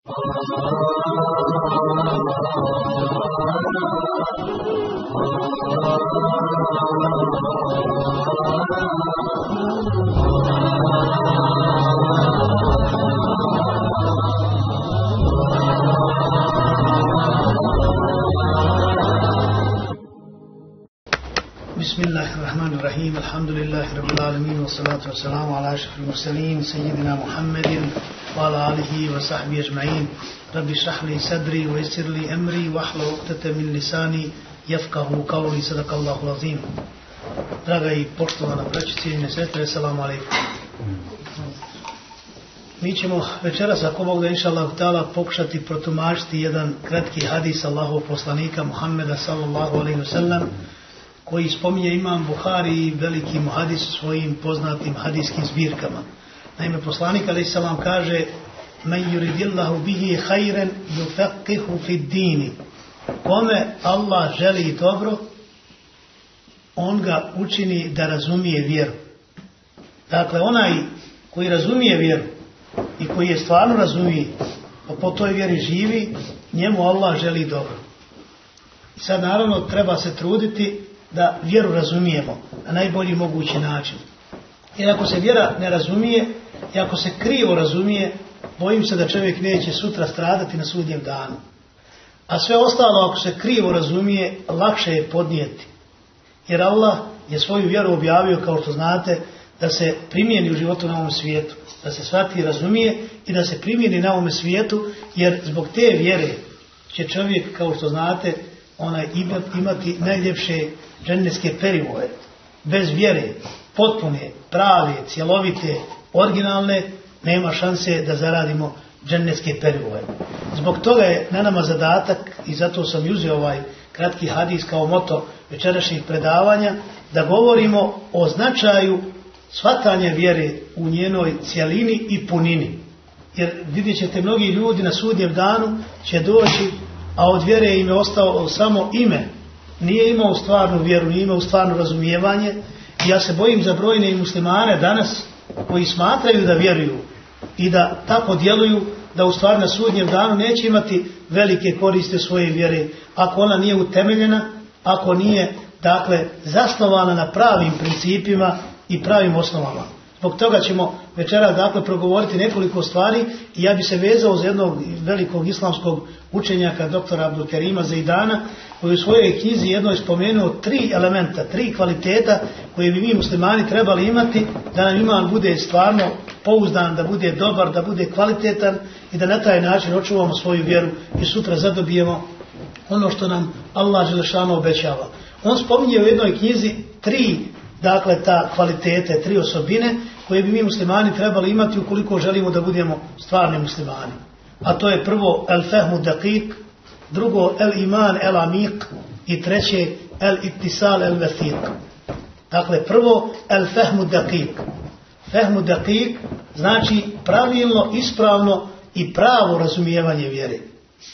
بسم الله الرحمن الرحيم. الحمد لله رب العالمين والصلاة والسلام على أشرف المرسلين سيدنا محمد وعلى آله وصحبه أجمعين رب اشرح لي صدري ويسر لي أمري واحلل عقدة من لساني يفقه قولي صدق الله العظيم Draga i poštovana braći, cijenine sestre, assalamu alaikum. Mi ćemo večeras, ako Bog da inša Allah ta'ala, pokušati protumačiti jedan kratki hadis Allahov poslanika Muhammeda sallallahu alaihi wasallam koji spominje imam Buhari i veliki muhadis u svojim poznatim hadijskim zbirkama. Naime, poslanik alaihi salam kaže Men yuridillahu bihi hajren yufaqihu fid dini. Kome Allah želi dobro, on ga učini da razumije vjeru. Dakle, onaj koji razumije vjeru i koji je stvarno razumije, pa po toj vjeri živi, njemu Allah želi dobro. I sad naravno treba se truditi da vjeru razumijemo na najbolji mogući način. Jer ako se vjera ne razumije i ako se krivo razumije, bojim se da čovjek neće sutra stradati na sudnjem danu. A sve ostalo ako se krivo razumije, lakše je podnijeti. Jer Allah je svoju vjeru objavio, kao što znate, da se primijeni u životu na ovom svijetu. Da se shvati i razumije i da se primijeni na ovom svijetu, jer zbog te vjere će čovjek, kao što znate, onaj imati najljepše dženneske perivoje. Bez vjere, potpune, prave, cjelovite, originalne, nema šanse da zaradimo dženneske perivoje. Zbog toga je na nama zadatak i zato sam uzeo ovaj kratki hadis kao moto večerašnjih predavanja, da govorimo o značaju shvatanja vjere u njenoj cijelini i punini. Jer vidjet ćete mnogi ljudi na sudnjem danu će doći, a od vjere im je ostao samo ime. Nije imao stvarnu vjeru, nije imao stvarno razumijevanje. I ja se bojim za brojne muslimane danas koji smatraju da vjeruju i da tako djeluju da u stvari na sudnjem danu neće imati velike koriste svoje vjere ako ona nije utemeljena, ako nije dakle zasnovana na pravim principima i pravim osnovama. Zbog toga ćemo večera dakle progovoriti nekoliko stvari i ja bi se vezao za jednog velikog islamskog učenjaka doktora Abdul Kerima Zaidana koji u svojoj knjizi jednoj spomenuo tri elementa, tri kvaliteta koje bi mi muslimani trebali imati da nam iman bude stvarno pouzdan, da bude dobar, da bude kvalitetan i da na taj način očuvamo svoju vjeru i sutra zadobijemo ono što nam Allah Želešano obećava. On spominje u jednoj knjizi tri dakle ta kvalitete, tri osobine koje bi mi muslimani trebali imati ukoliko želimo da budemo stvarni muslimani. A to je prvo el fehmu dakik, drugo el iman el amik i treće el ittisal el vesik. Dakle, prvo el fehmu dakik. Fehmu dakik znači pravilno, ispravno i pravo razumijevanje vjere.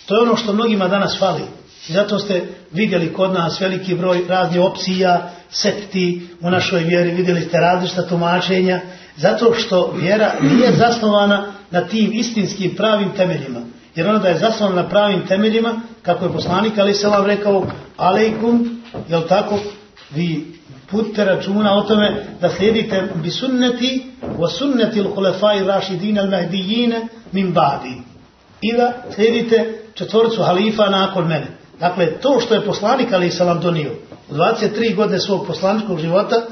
To je ono što mnogima danas fali. I zato ste vidjeli kod nas veliki broj raznih opcija, sekti u našoj vjeri, vidjeli ste različita tumačenja, zato što vjera nije zasnovana na tim istinskim pravim temeljima. Jer ona da je zasnovana na pravim temeljima, kako je poslanik ali se vam rekao, alejkum, jel tako, vi putite računa o tome da slijedite bi sunneti wa sunneti l'hulefai rašidine al-mahdijine min badi. I da slijedite četvorcu halifa nakon mene. Dakle, to što je poslanik ali se vam donio u 23 godine svog poslaničkog života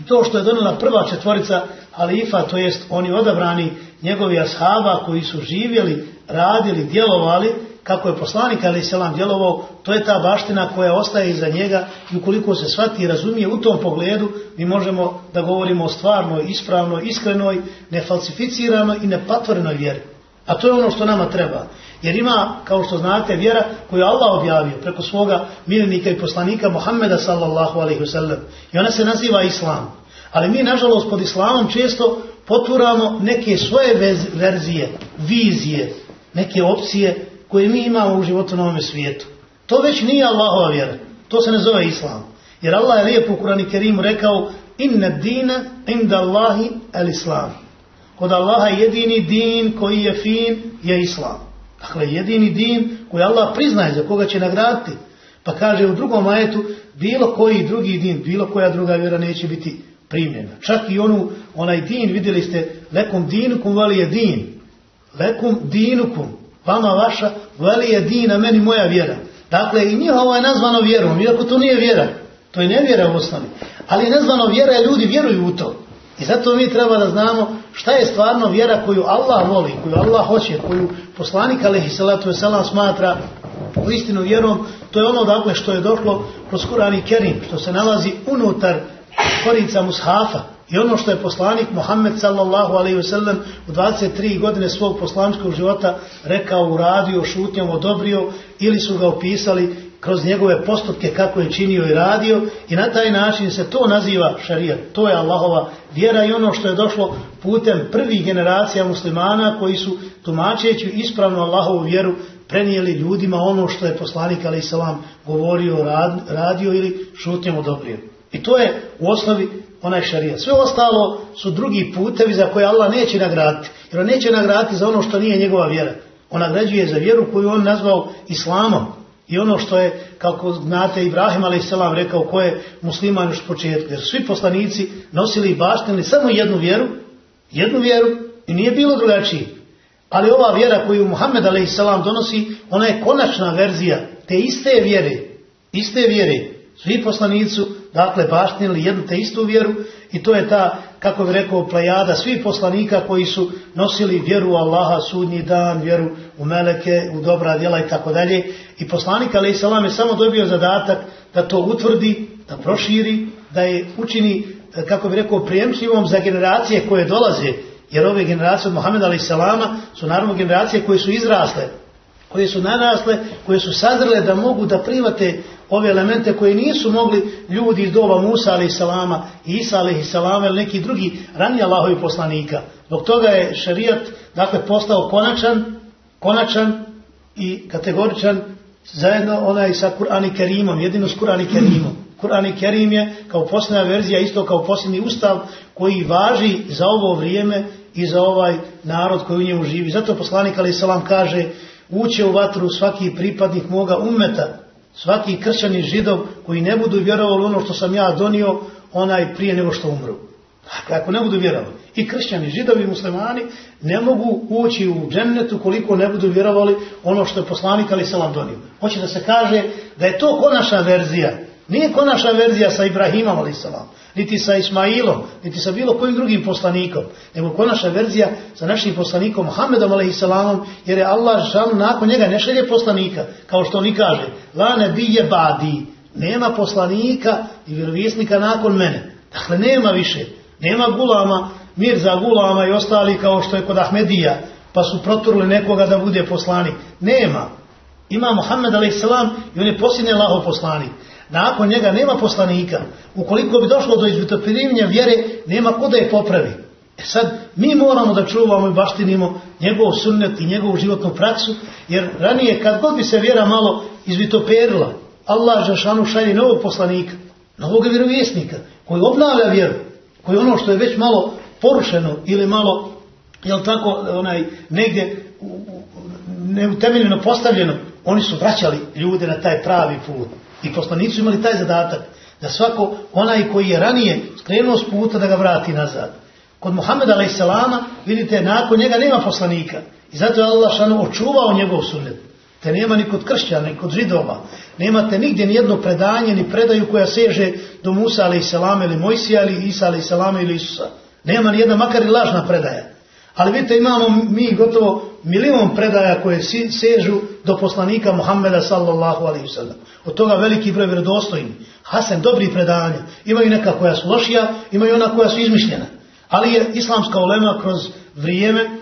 i to što je donijela prva četvorica halifa, to jest oni odabrani njegovi ashaba koji su živjeli, radili, djelovali kako je poslanik ali selam djelovao, to je ta baština koja ostaje iza njega i ukoliko se shvati i razumije u tom pogledu, mi možemo da govorimo o stvarnoj, ispravnoj, iskrenoj, nefalsificiranoj i nepatvorenoj vjeri. A to je ono što nama treba. Jer ima, kao što znate, vjera koju Allah objavio preko svoga miljenika i poslanika Muhammeda sallallahu alaihi wasallam. I ona se naziva Islam. Ali mi, nažalost, pod Islamom često poturamo neke svoje verzije, vizije, neke opcije koje mi imamo u životu na ovome svijetu. To već nije Allahova vjera. To se ne zove Islam. Jer Allah je lijepo u Kurani Kerimu rekao inna dina inda Allahi el Islam. Kod Allaha jedini din koji je fin je Islam. Dakle, jedini din koji Allah priznaje za koga će nagraditi. Pa kaže u drugom ajetu, bilo koji drugi din, bilo koja druga vjera neće biti primljena. Čak i onu, onaj din, vidjeli ste, lekom dinukum vali je din. Lekum dinukum, vama vaša, vali je din, a meni moja vjera. Dakle, i njihovo je nazvano vjerom, iako to nije vjera. To je nevjera u osnovi. Ali nazvano vjera je ljudi vjeruju u to. I zato mi treba da znamo šta je stvarno vjera koju Allah voli, koju Allah hoće, koju poslanik alaihi salatu wasalam smatra u istinu vjerom, to je ono dakle što je došlo kroz Kurani Kerim, što se nalazi unutar korica mushafa. I ono što je poslanik Muhammed sallallahu alaihi wasallam u 23 godine svog poslaničkog života rekao, uradio, šutnjom, odobrio ili su ga opisali kroz njegove postupke kako je činio i radio i na taj način se to naziva šarijat. To je Allahova vjera i ono što je došlo putem prvih generacija muslimana koji su tumačeći ispravno Allahovu vjeru prenijeli ljudima ono što je poslanik ali salam govorio, radio ili šutnjem odobrio. I to je u osnovi onaj šarijat. Sve ostalo su drugi putevi za koje Allah neće nagraditi. Jer on neće nagraditi za ono što nije njegova vjera. On nagrađuje za vjeru koju on nazvao islamom. I ono što je, kako znate, Ibrahim a.s. rekao ko je musliman još početku. Jer svi poslanici nosili i baštili samo jednu vjeru, jednu vjeru i nije bilo drugačije. Ali ova vjera koju Muhammed a.s. donosi, ona je konačna verzija te iste vjere, iste vjere. Svi poslanicu, dakle, baštnili jednu te istu vjeru i to je ta, kako bi rekao, plejada svih poslanika koji su nosili vjeru Allaha, sudnji dan, vjeru u meleke, u dobra djela i tako dalje. I poslanik salam je samo dobio zadatak da to utvrdi, da proširi, da je učini, kako bi rekao, prijemčivom za generacije koje dolaze. Jer ove generacije od Mohameda salama su naravno generacije koje su izrasle, koje su narasle, koje su sazrele da mogu da private ove elemente koje nisu mogli ljudi iz doba Musa alaih salama Isa salama ili neki drugi ranije Allahovi poslanika. Dok toga je šarijat dakle postao konačan, konačan i kategoričan zajedno onaj sa Kur'an Kerimom, jedino s Kur'an Kerimom. Kur'an Kerim je kao posljedna verzija, isto kao posljednji ustav koji važi za ovo vrijeme i za ovaj narod koji u njemu živi. Zato poslanik Ali Salam kaže uće u vatru svaki pripadnik moga umeta, svaki kršćani židov koji ne budu vjerovali ono što sam ja donio, onaj prije nego što umru. Dakle, ako ne budu vjerovali, i kršćani, židovi, muslimani, ne mogu ući u džennetu koliko ne budu vjerovali ono što je poslanik ali salam donio. Hoće da se kaže da je to konačna verzija. Nije konačna verzija sa Ibrahimom ali salam, niti sa Ismailom, niti sa bilo kojim drugim poslanikom, nego konačna verzija sa našim poslanikom Muhammedom ali salamom, jer je Allah žal nakon njega ne šelje poslanika, kao što oni kaže, la ne bije badi, nema poslanika i vjerovjesnika nakon mene. Dakle, nema više. Nema gulama, Mirza Gulama i ostali kao što je kod Ahmedija, pa su proturili nekoga da bude poslanik. Nema. Ima Muhammed a.s. i on je posljednji Allahov poslanik. Nakon njega nema poslanika. Ukoliko bi došlo do izvitopirinjenja vjere, nema ko da je popravi. E sad, mi moramo da čuvamo i baštinimo njegov sunnet i njegovu životnu praksu, jer ranije kad god bi se vjera malo izvitoperila, Allah Žešanu šalje novog poslanika, novog vjerovjesnika, koji obnavlja vjeru, koji ono što je već malo porušeno ili malo, jel tako, onaj, negdje neutemeljeno postavljeno, oni su vraćali ljude na taj pravi put. I poslanici imali taj zadatak, da svako, onaj koji je ranije skrenuo s puta, da ga vrati nazad. Kod Muhammeda a.s. vidite, nakon njega nema poslanika. I zato je Allah šanu očuvao njegov sunnet. Te nema ni kod kršćana, ni kod židova. Nemate nigdje ni jedno predanje, ni predaju koja seže do Musa a.s. ili Mojsija ili Isa a.s. ili Isusa. Nema ni jedna makar i lažna predaja. Ali vidite imamo mi gotovo milion predaja koje sežu do poslanika Muhammeda sallallahu alaihi sallam. Od toga veliki broj. Hasan dobri predanja. Imaju neka koja su lošija, imaju ona koja su izmišljena. Ali je islamska ulema kroz vrijeme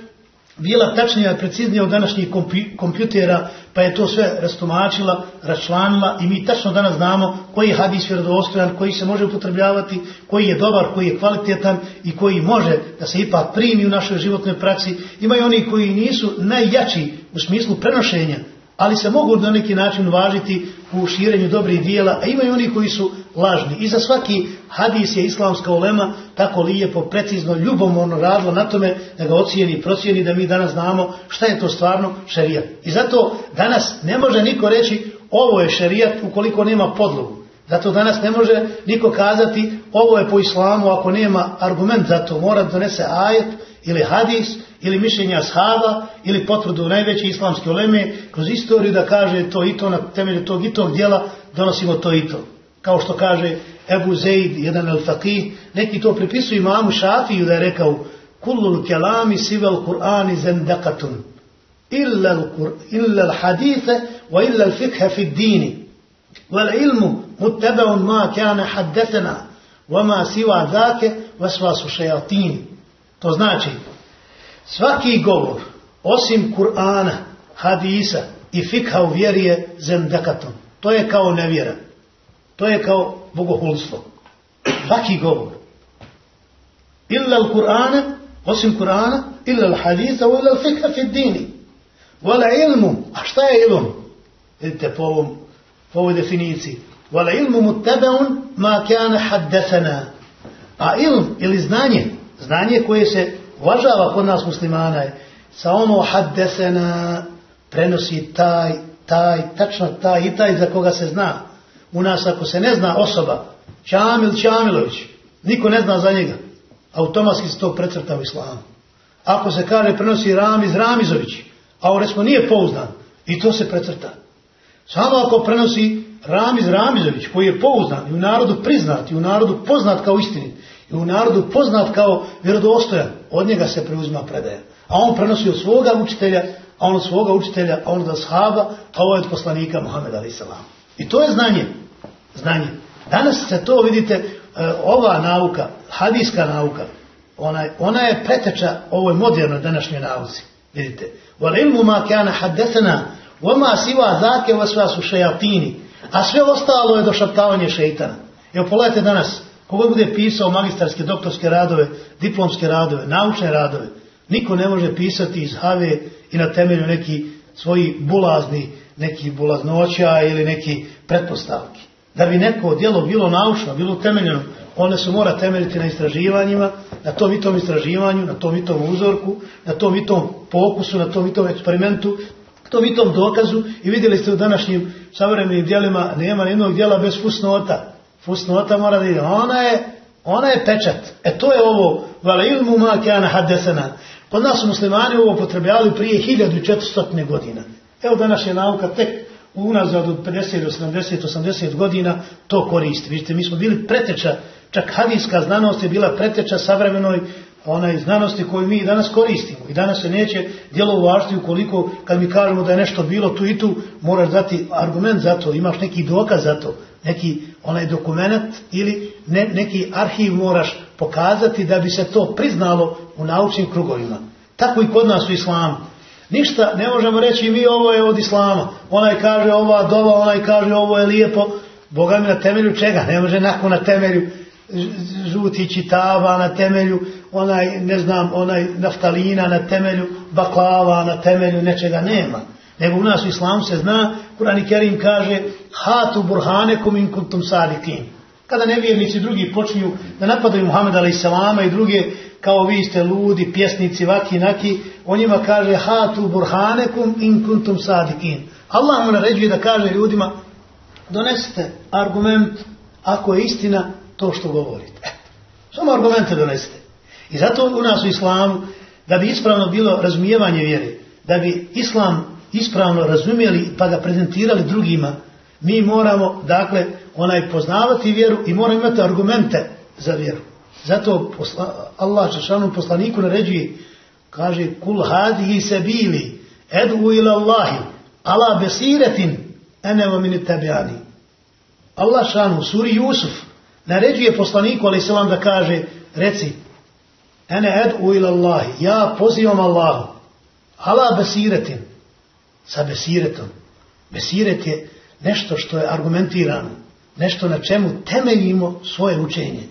bila tačnija i preciznija od današnjih kompjutera, pa je to sve rastumačila, račlanila i mi tačno danas znamo koji je hadis vjerodostojan, koji se može upotrebljavati, koji je dobar, koji je kvalitetan i koji može da se ipak primi u našoj životnoj praksi. Imaju oni koji nisu najjači u smislu prenošenja, ali se mogu na neki način uvažiti u širenju dobrih dijela, a imaju oni koji su lažni. I za svaki hadis je islamska ulema tako lijepo, precizno, ljubomorno radilo na tome da ga ocijeni i procijeni da mi danas znamo šta je to stvarno šerijat. I zato danas ne može niko reći ovo je šerijat ukoliko nema podlogu. Zato danas ne može niko kazati ovo je po islamu ako nema argument za to. Mora donese ajet ili hadis ili mišljenja ashaba ili potvrdu najveće islamske uleme kroz istoriju da kaže to i to na temelju tog i tog dijela donosimo to i to. Kao što kaže Ebu Zeid, jedan al-faqih, neki to pripisuju imamu Šafiju da je rekao Kullul kelami sivel Kur'ani zendekatun illa al-hadithe wa illa al-fikhe fi dini wal ilmu muttebaun ma haddetena wa ma siva zake vasvasu šajatini. To znači svaki govor osim Kur'ana, hadisa i fikha u vjeri je zendekatom. To je kao nevjera. To je kao bogohulstvo. Svaki govor. Illa al-Kur'ana, osim Kur'ana, illa al-hadisa, illa al-fikha fi dini. Vala ilmu. A šta je ilm? Vidite po, ovom, po ovoj definiciji. Vala ilmu muttabeun ma kana haddesana. A ilm ili znanje, znanje koje se uvažava kod nas muslimana je sa ono haddesena prenosi taj, taj, tačno taj i taj za koga se zna. U nas ako se ne zna osoba, Čamil Čamilović, niko ne zna za njega. Automatski se to precrta u islamu. Ako se kaže prenosi Ramiz Ramizović, a on recimo nije pouzdan, i to se precrta. Samo ako prenosi Ramiz Ramizović, koji je pouzdan i u narodu priznat i u narodu poznat kao istinit, i u narodu poznat kao vjerodostojan, od njega se preuzima predaja. A on prenosi od svoga učitelja, a on od svoga učitelja, a on od ashaba, a ovo je od poslanika Muhammeda a.s. I to je znanje. Znanje. Danas se to, vidite, e, ova nauka, hadijska nauka, ona, ona je preteča ovoj modernoj današnjoj nauci. Vidite. Wal ilmu ma kana haddathana wa ma siwa zake wa su šejatini. A sve ostalo je došaptavanje šeitana. Evo pogledajte danas, kogo bude pisao magistarske, doktorske radove, diplomske radove, naučne radove, niko ne može pisati iz have i na temelju neki svoji bulazni, neki bulaznoća ili neki pretpostavki. Da bi neko djelo bilo naučno, bilo temeljeno, one se mora temeljiti na istraživanjima, na tom i tom istraživanju, na tom i tom uzorku, na tom i tom pokusu, na tom i tom eksperimentu, tom i tom dokazu i vidjeli ste u današnjim savremenim djelima nema jednog djela bez fusnota. Fusnota mora da ide. Ona je, ona je pečat. E to je ovo, vala ilmu ma kana haddesana. Kod nas su muslimani ovo potrebljavali prije 1400 godina. Evo današnja nauka tek unazad od 50 do 70, 80 godina to koristi. Vidite, mi smo bili preteča, čak hadijska znanost je bila preteča savremenoj onaj znanosti koju mi danas koristimo. I danas se neće djelo uvažiti ukoliko kad mi kažemo da je nešto bilo tu i tu, moraš dati argument za to, imaš neki dokaz za to, neki onaj dokument ili ne, neki arhiv moraš pokazati da bi se to priznalo u naučnim krugovima. Tako i kod nas u islamu. Ništa ne možemo reći mi ovo je od islama. Onaj kaže ova dova, onaj kaže ovo je lijepo. Boga mi na temelju čega? Ne može nakon na temelju žuti čitava, na temelju onaj, ne znam, onaj naftalina, na temelju baklava, na temelju nečega nema. Nego u nas u islamu se zna, Kurani Kerim kaže hatu burhanekum in kuntum sadikin. Kada nevjernici drugi počinju da napadaju Muhammeda a.s. i druge kao vi ste ludi, pjesnici, vaki, naki, on njima kaže hatu burhanekum in kuntum sadikin. Allah mu naređuje da kaže ljudima donesite argument ako je istina to što govorite. Samo argumente donesite. I zato u nas u islamu, da bi ispravno bilo razumijevanje vjere, da bi islam ispravno razumjeli pa ga prezentirali drugima, mi moramo, dakle, onaj poznavati vjeru i moramo imati argumente za vjeru. Zato posla, Allah Češanu poslaniku naređuje, kaže, kul hadihi se bili, edu ila Allahi, ala besiretin, ene wa mini tabiani. Allah šanu, suri Jusuf, naređuje poslaniku, ali se vam da kaže, reci, ene edu ila Allahi, ja pozivam Allahu, ala besiretin, sa besiretom. Besiret je nešto što je argumentirano, nešto na čemu temeljimo svoje učenje.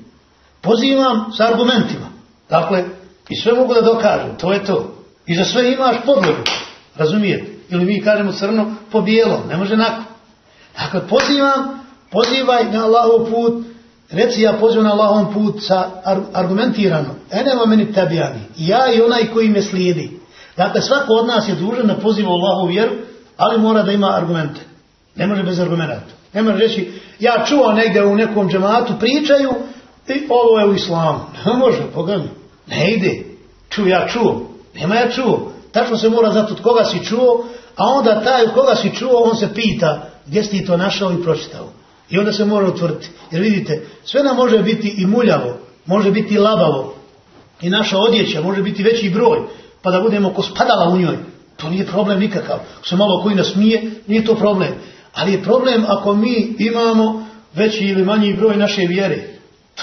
Pozivam sa argumentima. Dakle, i sve mogu da dokažem, to je to. I za sve imaš podlogu, razumijete? Ili mi kažemo crno po bijelom, ne može nakon. Dakle, pozivam, pozivaj na Allahov put, Reci ja pozivam na Allahom put sa argumentirano. Enema meni tabijani. Ja i onaj koji me slijedi. Dakle, svako od nas je dužan da poziva Allahu vjeru, ali mora da ima argumente. Ne može bez argumenta. Ne može reći, ja čuo negdje u nekom džematu pričaju i ovo je u islamu. Ne može, pogledaj. Ne ide. Ču, ja čuo. Nema ja čuo. Tačno se mora zato od koga si čuo, a onda taj od koga si čuo, on se pita gdje si to našao i pročitao. I onda se mora utvrditi. Jer vidite, sve nam može biti i muljavo, može biti i labavo. I naša odjeća može biti veći broj, pa da budemo ko spadala u njoj. To nije problem nikakav. Se malo koji nasmije, nije to problem. Ali je problem ako mi imamo veći ili manji broj naše vjere.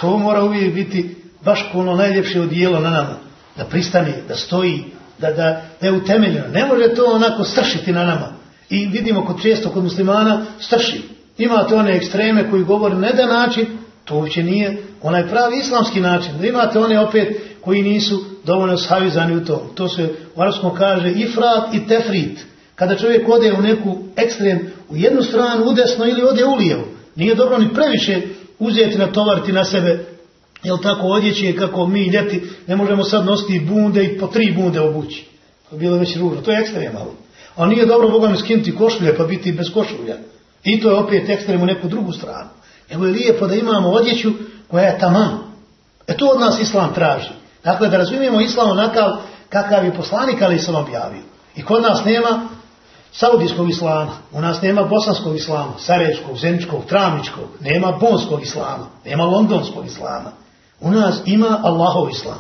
To mora uvijek biti baš ono najljepše odijelo na nama. Da pristane, da stoji, da, da, da je utemeljeno. Ne može to onako stršiti na nama. I vidimo kod često kod muslimana strši. Imate one ekstreme koji govore na jedan način, to uopće nije onaj pravi islamski način. Imate one opet koji nisu dovoljno savizani u to. To se u arabskom kaže ifrat i tefrit. Kada čovjek ode u neku ekstrem, u jednu stranu, u desno ili ode u lijevo. Nije dobro ni previše uzeti na tovariti na sebe, jel tako odjeće kako mi ljeti ne možemo sad nositi bunde i po tri bunde obući. To je bilo već ružno. To je ekstremalo. A nije dobro Boga mi skinuti košulje pa biti bez košulja. I to je opet ekstrem u neku drugu stranu. Nego je lijepo da imamo odjeću koja je taman. E to od nas Islam traži. Dakle, da razumijemo Islam onakav kakav je poslanik ali sam objavio. I kod nas nema Saudijskog islama, u nas nema bosanskog islama, sarajevskog, zeničkog, travničkog, nema bonskog islama, nema londonskog islama. U nas ima Allahov islam.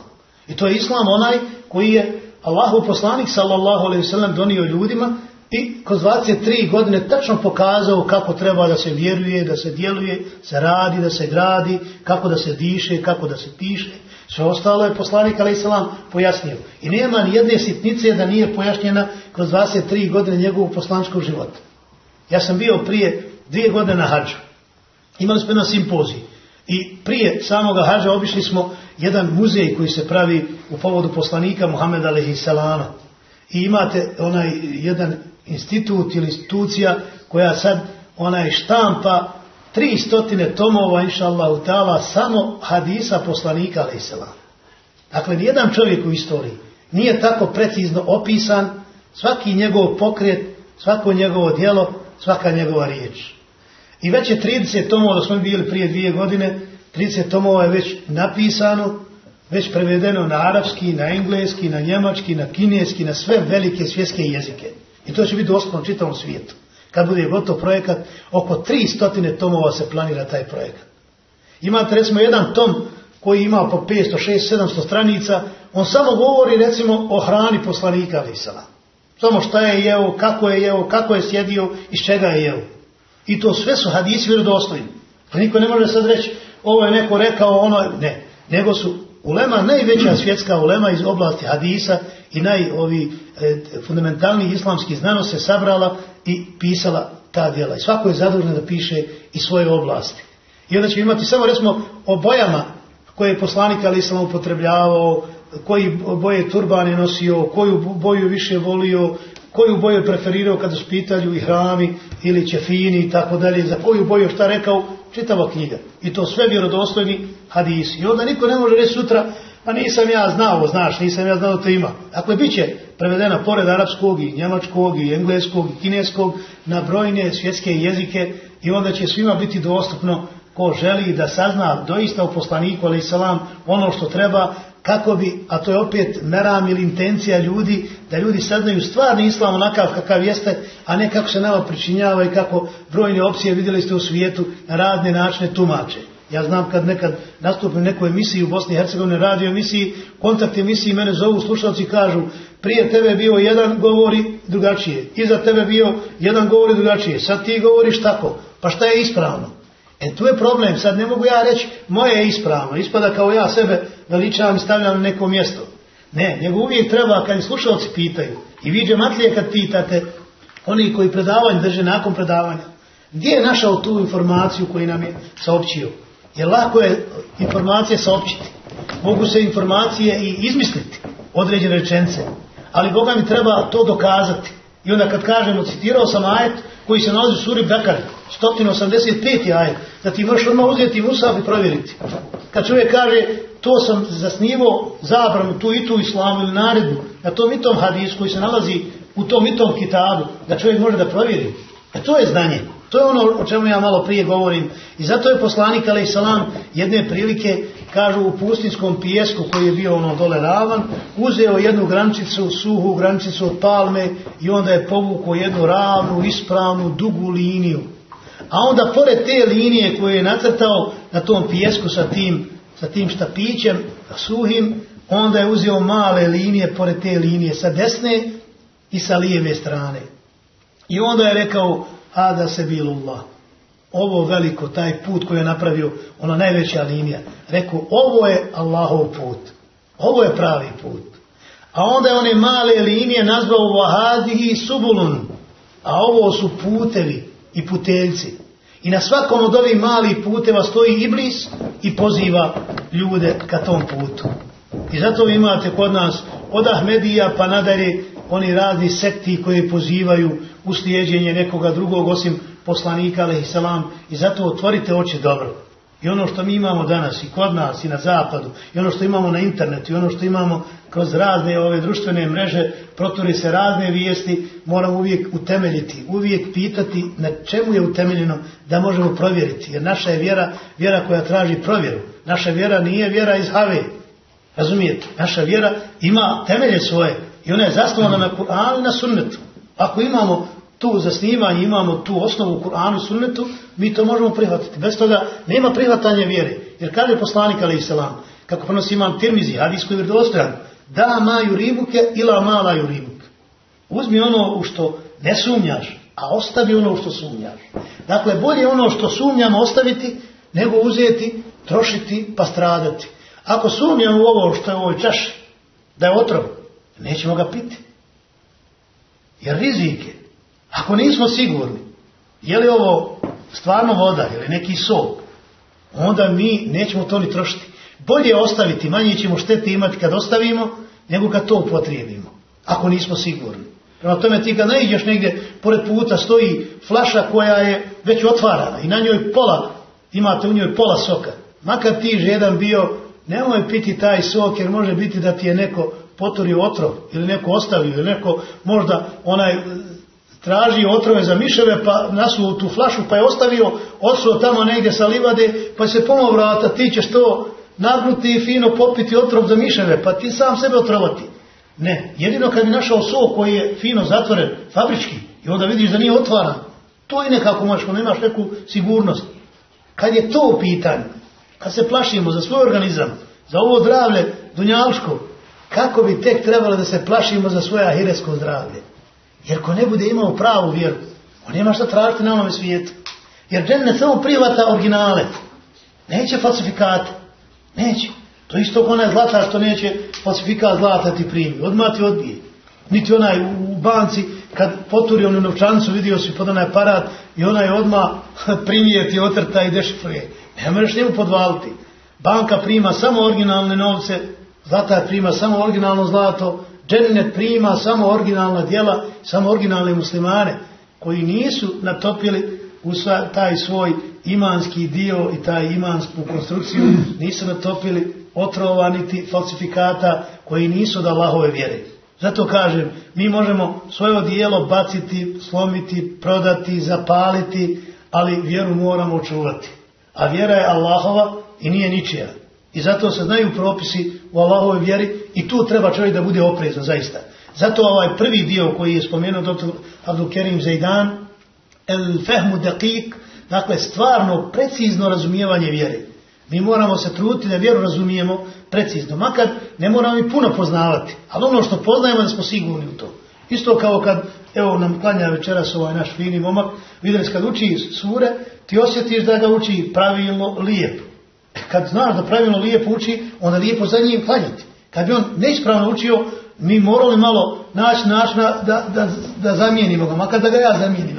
I to je islam onaj koji je Allahov poslanik sallallahu alaihi sallam donio ljudima i kroz 23 godine tačno pokazao kako treba da se vjeruje, da se djeluje, se radi, da se gradi, kako da se diše, kako da se piše. Sve ostalo je poslanik a.s. pojasnio. I nema ni jedne sitnice da nije pojašnjena kroz 23 godine njegovog poslančkog života. Ja sam bio prije dvije godine na hađu. Imali smo jedan simpozij. I prije samoga hađa obišli smo jedan muzej koji se pravi u povodu poslanika Muhammeda a.s. I imate onaj jedan institut ili institucija koja sad onaj štampa tri stotine tomova, inša Allah, samo hadisa poslanika, alaih Dakle, nijedan čovjek u istoriji nije tako precizno opisan svaki njegov pokret, svako njegovo djelo, svaka njegova riječ. I već je 30 tomova, smo bili prije dvije godine, 30 tomova je već napisano, već prevedeno na arapski, na engleski, na njemački, na kineski, na sve velike svjetske jezike. I to će biti dostupno čitavom svijetu. Kad bude gotov projekat, oko 300 tomova se planira taj projekat. Imate recimo jedan tom koji ima po 500, 600, 700 stranica, on samo govori recimo o hrani poslanika Alisala. Samo šta je jeo, kako je jeo, kako je sjedio, iz čega je jeo. I to sve su hadisi vjerodostojni. Pa niko ne može sad reći, ovo je neko rekao, ono, ne. Nego su ulema, najveća svjetska ulema iz oblasti hadisa i naj ovi e, islamski znanost se sabrala i pisala ta djela. I svako je zadužen da piše i svoje oblasti. I onda će imati samo recimo o bojama koje je poslanik ali islam upotrebljavao, koji boje turbane nosio, koju boju više volio, koju boju preferirao kada su pitanju i hrami ili ćefini i tako dalje, za koju boju šta rekao, čitava knjiga. I to sve vjerodostojni hadisi. I onda niko ne može reći sutra, pa nisam ja znao, znaš, nisam ja znao to ima. Dakle, bit će prevedena pored arapskog i njemačkog i engleskog i kineskog na brojne svjetske jezike i onda će svima biti dostupno ko želi da sazna doista u poslaniku ali salam ono što treba kako bi, a to je opet meram ili intencija ljudi, da ljudi saznaju stvarni islam onakav kakav jeste, a ne kako se nama pričinjava i kako brojne opcije vidjeli ste u svijetu na radne načine tumače. Ja znam kad nekad nastupim neku emisiju u Bosni i Hercegovini, radio emisiji, kontakt emisiji, mene zovu slušalci kažu prije tebe bio jedan govori drugačije, iza tebe bio jedan govori drugačije, sad ti govoriš tako, pa šta je ispravno? E tu je problem, sad ne mogu ja reći moje je ispravno, ispada kao ja sebe veličavam i stavljam na neko mjesto. Ne, nego uvijek treba kad slušalci pitaju i viđe matlije kad pitate, oni koji predavanje drže nakon predavanja, gdje je našao tu informaciju koju nam je saopćio? Jer lako je informacije saopćiti. Mogu se informacije i izmisliti, određene rečence. Ali Boga mi treba to dokazati. I onda kad kažemo, citirao sam ajet koji se nalazi u suri Bekar, 185. ajet, da ti možeš odmah uzeti Musab i provjeriti. Kad čovjek kaže, to sam zasnivo zabranu tu i tu islamu ili naredbu, na tom i tom hadisu koji se nalazi u tom i tom kitabu, da čovjek može da provjeri. E to je znanje. To je ono o čemu ja malo prije govorim. I zato je poslanik, ali salam, jedne prilike, kažu u pustinskom pijesku koji je bio ono dole ravan, uzeo jednu grančicu, suhu grančicu od palme i onda je povukao jednu ravnu, ispravnu, dugu liniju. A onda pored te linije koju je nacrtao na tom pijesku sa tim, sa tim štapićem suhim, onda je uzeo male linije pored te linije sa desne i sa lijeve strane. I onda je rekao, Hada se bilullah. Ovo veliko, taj put koji je napravio, ona najveća linija. Rekao, ovo je Allahov put. Ovo je pravi put. A onda je one male linije nazvao vahadihi subulun. A ovo su putevi i puteljci. I na svakom od ovih malih puteva stoji iblis i poziva ljude ka tom putu. I zato imate kod nas od Ahmedija pa nadalje oni razni sekti koji pozivaju u slijeđenje nekoga drugog osim poslanika alaihi salam i zato otvorite oči dobro. I ono što mi imamo danas i kod nas i na zapadu i ono što imamo na internetu i ono što imamo kroz razne ove društvene mreže proturi se razne vijesti moramo uvijek utemeljiti, uvijek pitati na čemu je utemeljeno da možemo provjeriti. Jer naša je vjera vjera koja traži provjeru. Naša vjera nije vjera iz have. Razumijete? Naša vjera ima temelje svoje i ona je zasnovana na Kur'anu i na sunnetu. Ako imamo tu zasnivanje, imamo tu osnovu u Kur'anu sunnetu, mi to možemo prihvatiti. Bez toga nema prihvatanja vjere. Jer kada je poslanik alaih salam, kako prenosi imam tirmizi, hadis koji da maju ribuke ila malaju ribuke. Uzmi ono u što ne sumnjaš, a ostavi ono u što sumnjaš. Dakle, bolje ono što sumnjamo ostaviti, nego uzeti, trošiti, pa stradati. Ako sumnjamo u ovo što je u ovoj čaši, da je otrov, nećemo ga piti. Jer rizik je. Ako nismo sigurni, je li ovo stvarno voda ili neki sok, onda mi nećemo to ni trošiti. Bolje je ostaviti, manje ćemo štete imati kad ostavimo, nego kad to upotrijebimo. Ako nismo sigurni. Prema tome ti kad naiđeš negdje, pored puta stoji flaša koja je već otvarana i na njoj pola, imate u njoj pola soka. Makar ti jedan bio, nemoj piti taj sok jer može biti da ti je neko poturio otrov ili neko ostavio ili neko možda onaj traži otrove za miševe pa nasuo tu flašu pa je ostavio odsuo tamo negdje sa livade pa se ponovo vrata ti ćeš to nagnuti i fino popiti otrov za miševe pa ti sam sebe otrovati. Ne, jedino kad bi našao sok koji je fino zatvoren, fabrički, i onda vidiš da nije otvaran, to i nekako možeš, nemaš neku sigurnost. Kad je to pitanje, kad se plašimo za svoj organizam, za ovo zdravlje dunjalško, kako bi tek trebalo da se plašimo za svoje ahiretsko zdravlje? Jer ko ne bude imao pravu vjeru, on nema šta tražiti na ovome svijetu. Jer džennet samo privata originale. Neće falsifikate. Neće. To isto onaj zlata što neće falsifikat zlata ti primi. Odmah ti odbije. Niti onaj u banci kad poturi onu novčancu vidio si pod onaj aparat i onaj odmah primije ti otrta i dešifruje. Ne možeš njemu podvaliti. Banka prima samo originalne novce, zlata prima samo originalno zlato, džennet prima samo originalna djela, samo originalne muslimane koji nisu natopili u taj svoj imanski dio i taj imansku konstrukciju, nisu natopili otrova niti falsifikata koji nisu od Allahove vjere. Zato kažem, mi možemo svoje dijelo baciti, slomiti, prodati, zapaliti, ali vjeru moramo očuvati. A vjera je Allahova i nije ničija. I zato se znaju propisi u Allahove vjeri i tu treba čovjek da bude oprezan zaista. Zato ovaj prvi dio koji je spomenuo dr. Abdul Kerim Zaidan, el fehmu daqiq, dakle stvarno precizno razumijevanje vjere. Mi moramo se truditi da vjeru razumijemo precizno, makar ne moramo i puno poznavati, ali ono što poznajemo da smo sigurni u to. Isto kao kad, evo nam klanja večeras ovaj naš fini momak, vidjeli kad uči sure, ti osjetiš da ga uči pravilno, lijepo. Kad znaš da pravilno lijepo uči, onda lijepo za njim klanjati. Kad bi on neispravno učio, mi morali malo naći način da, da, da zamijenimo ga, makar da ga ja zamijenim.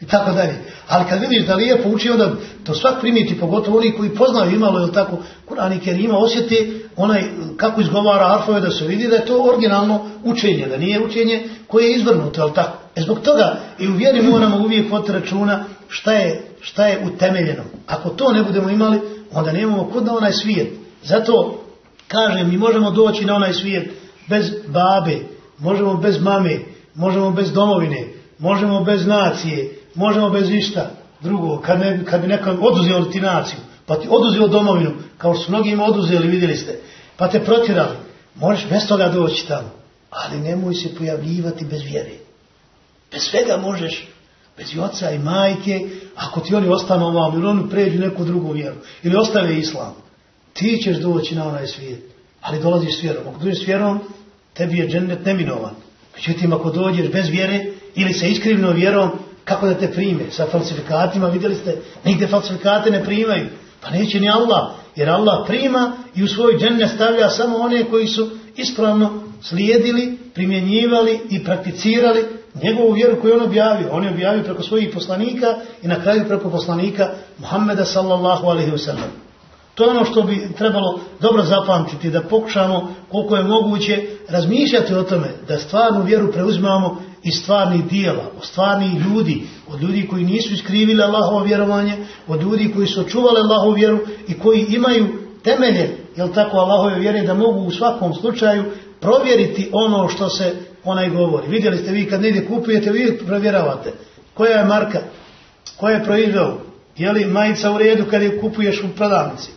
I tako dalje. Ali kad vidiš da lijepo uči, onda to svak primiti, pogotovo oni koji poznaju imalo, je tako, Kur'an i ima osjeti onaj kako izgovara arfove, da se vidi da je to originalno učenje, da nije učenje koje je izvrnuto, ali tako. E zbog toga i u vjeri moramo uvijek voditi računa šta je, šta je utemeljeno. Ako to ne budemo imali, onda nemamo kod na onaj svijet. Zato kažem, mi možemo doći na onaj svijet bez babe, možemo bez mame, možemo bez domovine, možemo bez nacije, možemo bez ništa drugo. Kad, ne, kad bi neko oduzeo ti naciju, pa ti oduzeo domovinu, kao što su mnogi ima oduzeli, vidjeli ste, pa te protjerali, možeš bez toga doći tamo. Ali nemoj se pojavljivati bez vjere. Bez svega možeš, bez i oca i majke, ako ti oni ostanu ovam ili oni pređu neku drugu vjeru, ili ostave islam, ti ćeš doći na onaj svijet, ali dolaziš s vjerom. Ako dođeš s vjerom, tebi je džennet neminovan. Međutim, ako dođeš bez vjere ili sa iskrivnom vjerom, kako da te prime? Sa falsifikatima, vidjeli ste, nigdje falsifikate ne primaju. Pa neće ni Allah, jer Allah prima i u svoj džennet stavlja samo one koji su ispravno slijedili, primjenjivali i prakticirali njegovu vjeru koju on objavio. On je objavio preko svojih poslanika i na kraju preko poslanika Muhammeda sallallahu alaihi wasallam. To je ono što bi trebalo dobro zapamtiti, da pokušamo koliko je moguće razmišljati o tome, da stvarnu vjeru preuzmamo iz stvarnih dijela, od stvarnih ljudi, od ljudi koji nisu iskrivili Allahovo vjerovanje, od ljudi koji su očuvali Allahovu vjeru i koji imaju temelje, jel tako, Allahove vjere, da mogu u svakom slučaju provjeriti ono što se onaj govori. Vidjeli ste vi kad negdje kupujete, vi provjeravate koja je marka, koja je proizveo, je li majica u redu kad je kupuješ u prodavnici.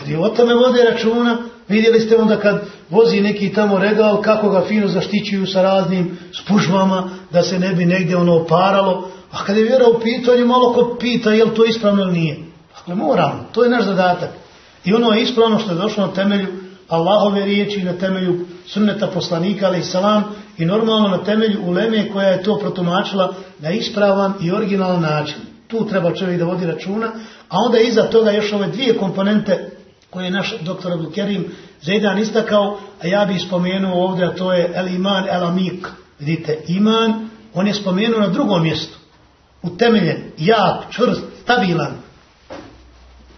Ljudi o tome vode računa, vidjeli ste onda kad vozi neki tamo regal, kako ga fino zaštićuju sa raznim spužvama, da se ne bi negdje ono oparalo, a kad je vjera u pitanju, malo ko pita je li to ispravno ili nije. Dakle, moramo, to je naš zadatak. I ono je ispravno što je došlo na temelju Allahove riječi, na temelju sunneta poslanika, ali i salam, i normalno na temelju uleme koja je to protumačila na ispravan i originalan način. Tu treba čovjek da vodi računa, a onda iza toga još ove dvije komponente koje je naš doktor Abdul Kerim Zaidan istakao, a ja bih spomenuo ovdje, a to je el iman el amik. Vidite, iman, on je spomenuo na drugom mjestu. Utemeljen, jak, čvrst, stabilan.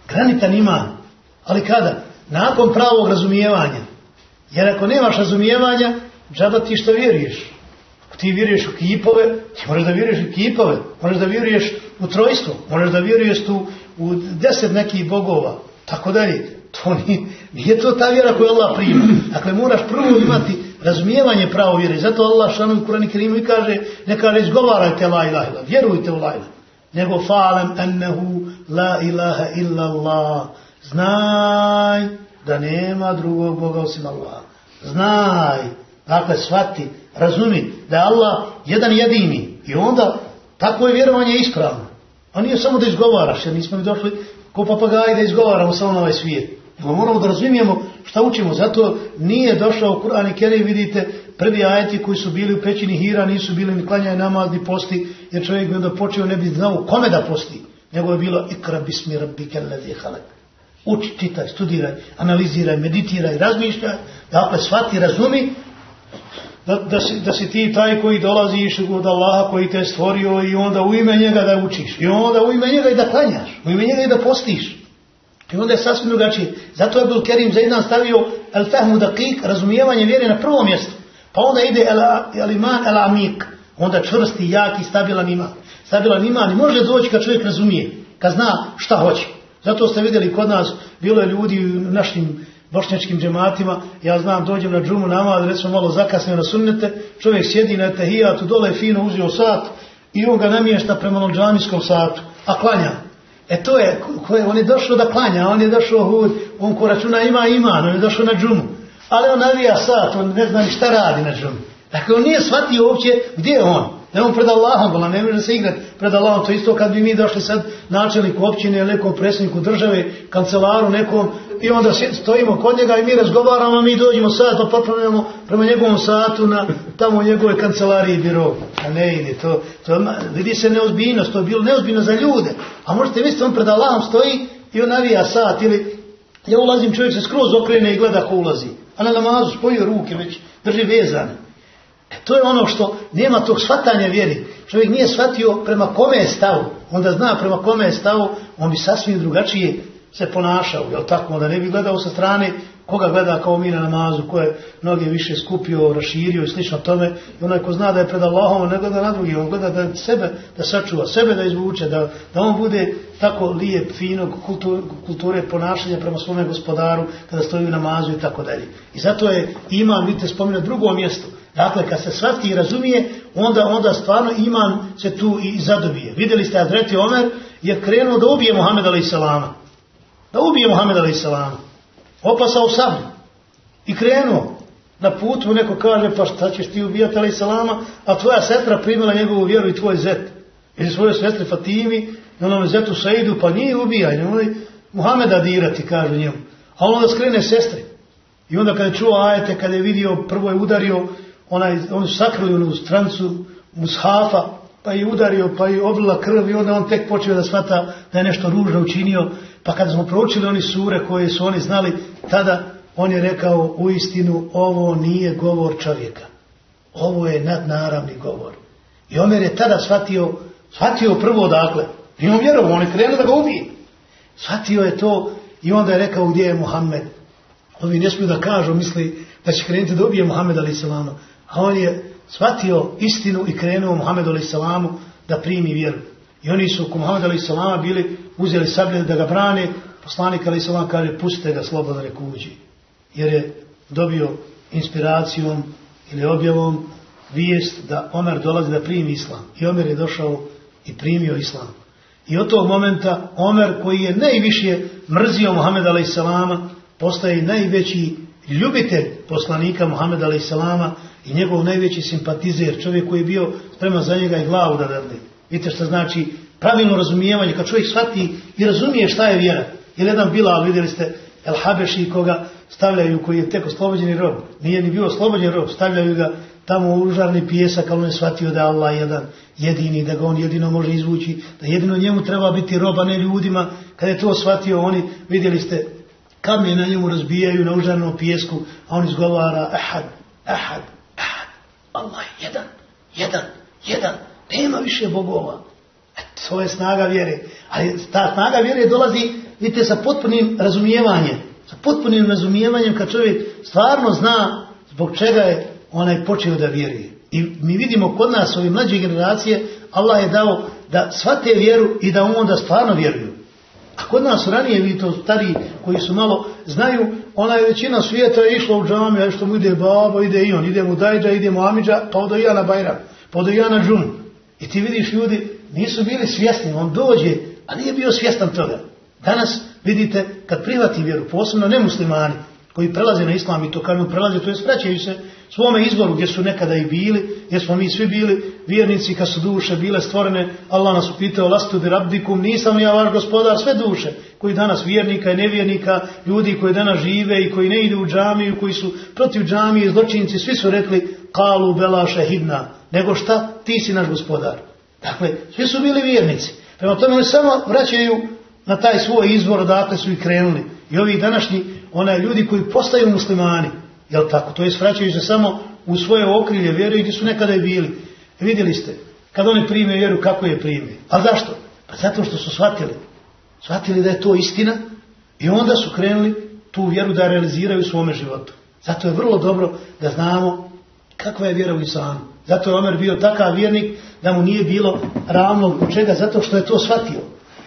Granitan iman. Ali kada? Nakon pravog razumijevanja. Jer ako nemaš razumijevanja, džaba ti što vjeruješ. Ako ti vjeruješ u kipove, ti možeš da vjeruješ u kipove, možeš da vjeruješ u trojstvo, možeš da vjeruješ tu u deset nekih bogova, tako dalje. To nije, nije to ta vjera koju Allah prima. Dakle, moraš prvo imati razumijevanje pravo vjere. Zato Allah šanu u Kurani Kerimu i kaže, ne kaže izgovarajte la ilaha illa, vjerujte u la ilaha. Nego falem ennehu la ilaha illa Allah. Znaj da nema drugog Boga osim Allah. Znaj, dakle, shvati, razumi da je Allah jedan jedini. I onda tako je vjerovanje ispravno. A nije samo da izgovaraš, jer nismo mi došli ko papagaji da izgovaramo samo na ovaj svijet. Nego moramo da razumijemo šta učimo. Zato nije došao Kur'an i Kerim, vidite, prvi ajeti koji su bili u pećini Hira nisu bili ni klanjaj namaz, ni posti, jer čovjek bi onda počeo ne bi znao kome da posti. Nego je bilo ikra bismi rabbike lezi halak. Uči, čitaj, studiraj, analiziraj, meditiraj, razmišljaj, dakle shvati, razumi da, da, si, da si ti taj koji dolaziš od Allaha koji te stvorio i onda u ime njega da učiš. I onda u ime njega i da klanjaš. U ime njega i da postiš. I onda je sasvim drugačije. Zato je Abdul Kerim jedan stavio el fahmu dakik, razumijevanje vjere na prvo mjesto. Pa onda ide el iman el amik. Onda čvrsti, jaki, stabilan iman. Stabilan iman i može doći kad čovjek razumije. Kad zna šta hoće. Zato ste vidjeli kod nas, bilo je ljudi u našim bošnjačkim džematima, ja znam, dođem na džumu namaz, recimo malo zakasnio na sunnete, čovjek sjedi na tehijatu, dole je fino uzio sat i on ga namješta prema džamijskom satu, a klanja. E to je, on je došao da klanja, on je došao hud, on ko računa ima iman, on je došao na džumu. Ali on navija sat, on ne zna ni šta radi na džumu. Dakle, on nije shvatio uopće gdje je on. Ne on pred Allahom, bola, ne može se igrati pred Allahom. To isto kad bi mi došli sad načelniku općine, nekom predsjedniku države, kancelaru nekom, i onda stojimo kod njega i mi razgovaramo, mi dođemo sad, pa popravljamo prema njegovom satu na tamo njegove kancelariji biro. A ne ide, to, to vidi se neozbiljnost, to je bilo neozbiljno za ljude. A možete misliti, on pred Allahom stoji i on navija sat ili ja ulazim, čovjek se skroz okrene i gleda ko ulazi. A na namazu spojio ruke već, drži vezane. To je ono što nema tog shvatanja vjeri. Čovjek nije shvatio prema kome je stao. Onda zna prema kome je stao, on bi sasvim drugačije se ponašao. Jel tako? Onda ne bi gledao sa strane koga gleda kao mi na namazu, ko je noge više skupio, raširio i slično tome. I onaj ko zna da je pred Allahom, ne gleda na drugi, on gleda da sebe da sačuva, sebe da izvuče, da, da on bude tako lijep, finog kulture, ponašanja prema svome gospodaru kada stoji u namazu i tako dalje. I zato je iman, vidite, spominje drugo mjesto. Dakle, kad se shvati i razumije, onda, onda stvarno iman se tu i zadobije. Vidjeli ste, Adreti Omer je krenuo da ubije Muhammed a.s. Da ubije Muhammed a.s. Opasao sam i krenuo. Na putu neko kaže, pa šta ćeš ti ubijati a.s. a tvoja sestra primila njegovu vjeru i tvoj zet. Ili svoje sestre Fatimi, i onome zetu Saidu, pa nije ubijaj, nemoj Muhameda dirati, kažu njemu. A on onda skrene sestre. I onda kada je čuo ajete, kada je vidio, prvo je udario onaj, su sakrili onu strancu mushafa, pa je udario, pa je oblila krv i onda on tek počeo da shvata da je nešto ružno učinio. Pa kada smo proučili oni sure koje su oni znali, tada on je rekao u istinu ovo nije govor čovjeka. Ovo je nadnaravni govor. I Omer je tada shvatio, shvatio prvo dakle, i on vjerovao, on je krenuo da ga ubije. Shvatio je to i onda je rekao gdje je Muhammed. Ovi ne smiju da kažu, misli da će krenuti da ubije Muhammed ali a on je shvatio istinu i krenuo Muhammedu a.s. da primi vjeru. I oni su oko Muhammeda a.s. bili uzeli sablje da ga brane, poslanik a.s. kaže pustite ga slobodno nek uđi. Jer je dobio inspiracijom ili objavom vijest da Omer dolazi da primi islam. I Omer je došao i primio islam. I od tog momenta Omer koji je najviše mrzio Muhammeda a.s. postaje najveći ljubitelj poslanika Muhammeda a.s i njegov najveći simpatizer, čovjek koji je bio spreman za njega i glavu da dadne. Vidite što znači pravilno razumijevanje, kad čovjek shvati i razumije šta je vjera. Ili jedan Bilal, vidjeli ste, El Habeši koga stavljaju, koji je tek oslobođeni rob. Nije ni bio oslobođen rob, stavljaju ga tamo u užarni pijesak, ali on je shvatio da Allah jedan jedini, da ga on jedino može izvući, da jedino njemu treba biti rob, a ne ljudima. Kad je to shvatio, oni, vidjeli ste, kamen na njemu razbijaju na užarnom pijesku, a on izgovara, ahad, ahad, Allah jedan, jedan, jedan. Nema više bogova. To je snaga vjere. Ali ta snaga vjere dolazi, vidite, sa potpunim razumijevanjem. Sa potpunim razumijevanjem kad čovjek stvarno zna zbog čega je onaj počeo da vjeruje. I mi vidimo kod nas, ove mlađe generacije, Allah je dao da shvate vjeru i da onda stvarno vjeruju. A kod nas ranije, vi to stari koji su malo znaju, ona je većina svijeta je išla u džamiju, a što mu ide baba, ide i on, ide mu dajđa, ide mu amidža, pa odo ja na bajram, pa odo ja na džum. I ti vidiš ljudi, nisu bili svjesni, on dođe, a nije bio svjestan toga. Danas vidite, kad prihvati vjeru, posebno nemuslimani, koji prelaze na islam i to kažu prelaze, to je spraćaju se svome izboru gdje su nekada i bili, gdje smo mi svi bili vjernici kad su duše bile stvorene, Allah nas upitao lastu bi rabdikum, nisam ja vaš gospodar, sve duše koji danas vjernika i nevjernika, ljudi koji danas žive i koji ne idu u džamiju, koji su protiv džamije, zločinci, svi su rekli kalu bela šehidna, nego šta, ti si naš gospodar. Dakle, svi su bili vjernici. Prema tome samo vraćaju na taj svoj izvor odakle su i krenuli. I ovi današnji, onaj ljudi koji postaju muslimani, Jel tako? To je svraćaju se samo u svoje okrilje vjere gdje su nekada i bili. Vidjeli ste, kad oni prime vjeru, kako je prime. A zašto? Pa zato što su shvatili. Shvatili da je to istina i onda su krenuli tu vjeru da realiziraju u svome životu. Zato je vrlo dobro da znamo kakva je vjera u Islamu. Zato je Omer bio takav vjernik da mu nije bilo ravnog čega, zato što je to shvatio.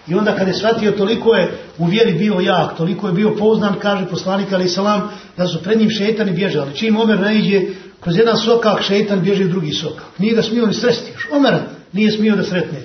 I onda kad je shvatio toliko je u vjeri bio jak, toliko je bio poznan, kaže poslanik ali salam, da su pred njim šetani bježali. Čim Omer naiđe kroz jedan sokak, šetan bježe u drugi sokak. Nije ga smio ni sresti još. Omer nije smio da sretne.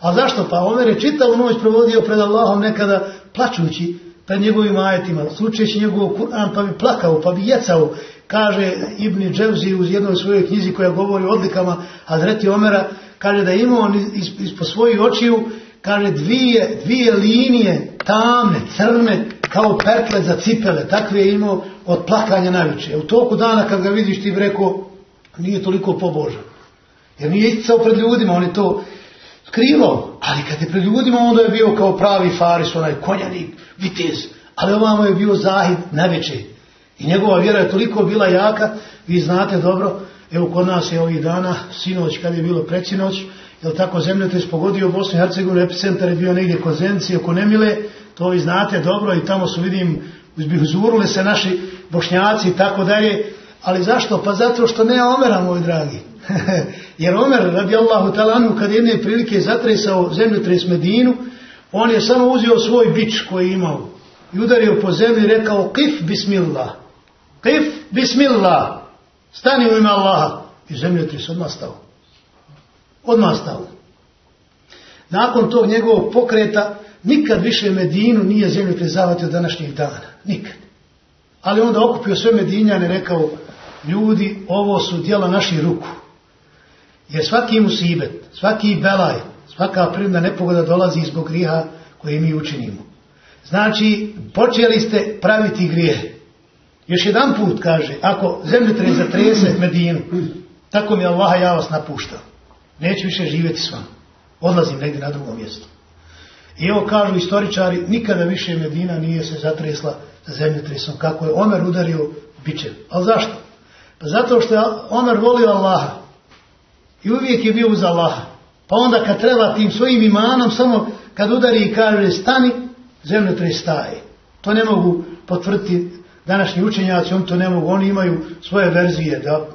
A zašto? Pa Omer je čitavu noć provodio pred Allahom nekada plačući pred njegovim ajetima, slučajući njegov Kur'an, pa bi plakao, pa bi jecao. Kaže Ibni Dževzi uz jednoj svojoj knjizi koja govori o odlikama Hazreti Omera, kaže da je imao ispod svojih očiju kaže dvije, dvije linije tamne, crne, kao pertle za cipele, takve je imao od plakanja najveće. U toku dana kad ga vidiš ti bi rekao, nije toliko pobožan. Jer nije isticao pred ljudima, on je to skrivao, ali kad je pred ljudima onda je bio kao pravi faris, onaj konjanik, vitez, ali ovamo je bio zahid najveće. I njegova vjera je toliko bila jaka, vi znate dobro, Evo kod nas je ovih dana, sinoć kad je bilo predsinoć, jel tako zemljotres pogodio Bosnu i Hercegovinu, epicentar je bio negdje kod Zenci, oko Nemile, to vi znate dobro i tamo su vidim, uzbihuzurili se naši bošnjaci i tako dalje, ali zašto? Pa zato što nema Omera, moj dragi. Jer Omer, radi Allahu talanu, kad jedne prilike zatresao zemljotres Medinu, on je samo uzeo svoj bić koji je imao i udario po zemlji i rekao kif bismillah. Kif bismillah. Stani u ime Allaha. I zemljotres odmah stao. Odmah stao. Nakon tog njegovog pokreta nikad više Medinu nije zemljotres zavatio današnjih dana. Nikad. Ali onda okupio sve Medinjane rekao ljudi, ovo su dijela naših ruku. Jer svaki musibet, svaki belaj, svaka prirodna nepogoda dolazi zbog griha koje mi učinimo. Znači, počeli ste praviti grije. Još jedan put kaže, ako zemljotres zatrese Medinu, tako mi Allah ja vas napuštam. Neću više živjeti s vama. Odlazim negdje na drugo mjesto. I evo kažu istoričari, nikada više Medina nije se zatresla zemljotresom, kako je Omer udario bićem. Ali zašto? Pa zato što je Omer volio Allaha. I uvijek je bio uz Allaha. Pa onda kad treba tim svojim imanom, samo kad udari i kaže stani, zemljotres staje. To ne mogu potvrditi današnji učenjaci, oni to ne mogu, oni imaju svoje verzije, da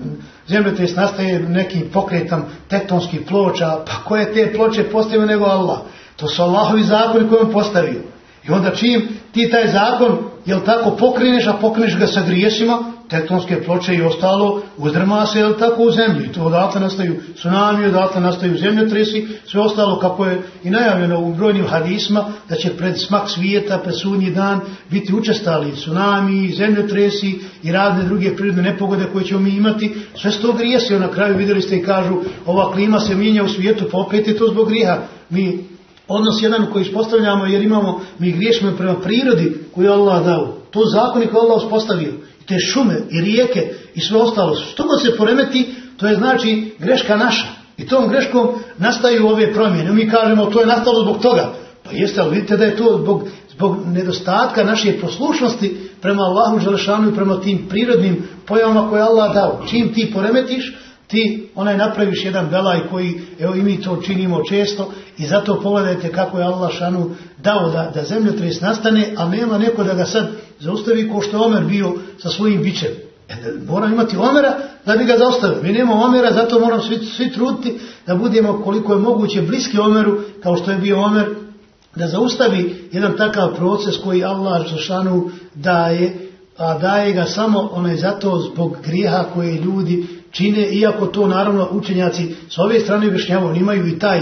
zemljotres nastaje nekim pokretom tektonskih ploča, pa koje te ploče postavio nego Allah. To su Allahovi zakoni koje on postavio. I onda čim ti taj zakon, jel tako, pokreneš, a pokreneš ga sa grijesima, tektonske ploče i ostalo, uzdrma se, jel tako, u zemlji. To odatle nastaju tsunami, odatle nastaju zemljotresi, sve ostalo kako je i najavljeno u brojnim hadisma, da će pred smak svijeta, pred sudnji dan, biti učestali tsunami, zemljotresi i razne druge prirodne nepogode koje ćemo mi imati. Sve s to na kraju vidjeli ste i kažu, ova klima se mijenja u svijetu, pa opet je to zbog grijeha. Mi odnos jedan koji ispostavljamo jer imamo, mi griješimo prema prirodi koju je Allah dao. To zakoni koje Allah uspostavio. Te šume i rijeke i sve ostalo. Što god se poremeti, to je znači greška naša. I tom greškom nastaju ove promjene. Mi kažemo to je nastalo zbog toga. Pa jeste, ali vidite da je to zbog, zbog nedostatka naše poslušnosti prema Allahu Želešanu i prema tim prirodnim pojavama koje Allah dao. Čim ti poremetiš, ti onaj napraviš jedan belaj koji, evo i mi to činimo često i zato pogledajte kako je Allah šanu dao da, da zemljotres nastane, a nema neko da ga sad zaustavi ko što je Omer bio sa svojim bićem. E, moram imati Omera da bi ga zaustavio. Mi nemamo Omera, zato moram svi, svi truditi da budemo koliko je moguće bliski Omeru, kao što je bio Omer, da zaustavi jedan takav proces koji Allah šanu daje, a daje ga samo onaj zato zbog grijeha koje ljudi čine, iako to naravno učenjaci s ove strane objašnjavaju, imaju i taj,